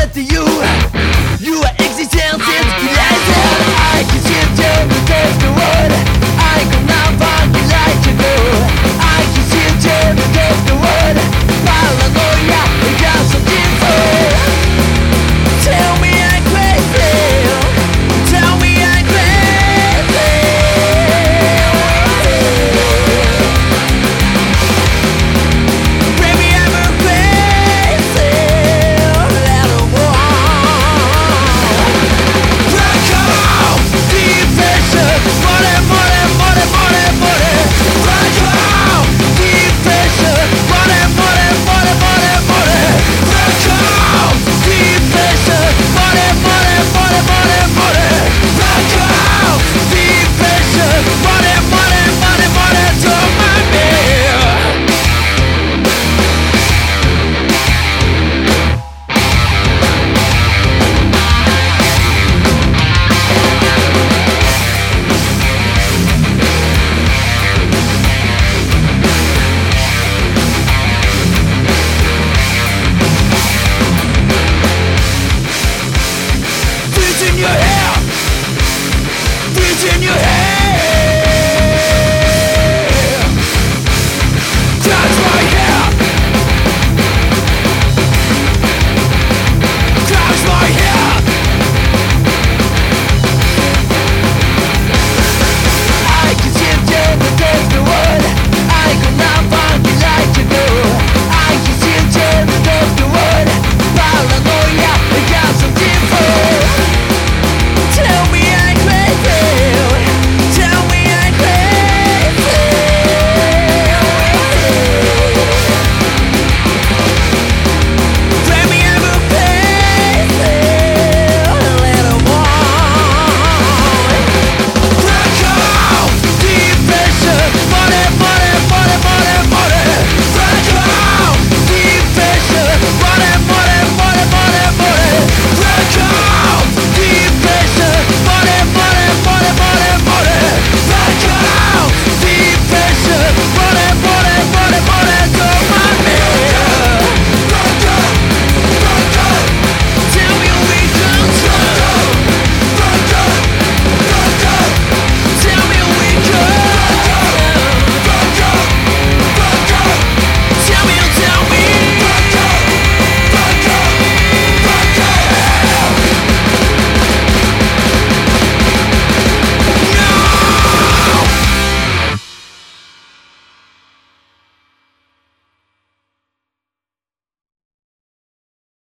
it to you. in your head.